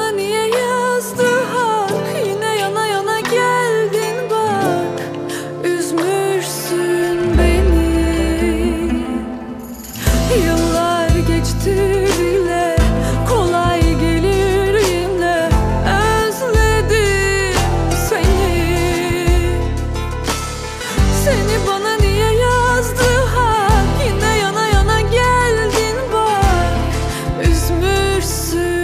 Bana niye yazdı hak? Yine yana yana geldin bak. Üzmüşsün beni. Yıllar geçti bile kolay gelir yine. Özledim seni. Seni bana niye yazdı hak? Yine yana yana geldin bak. Pursue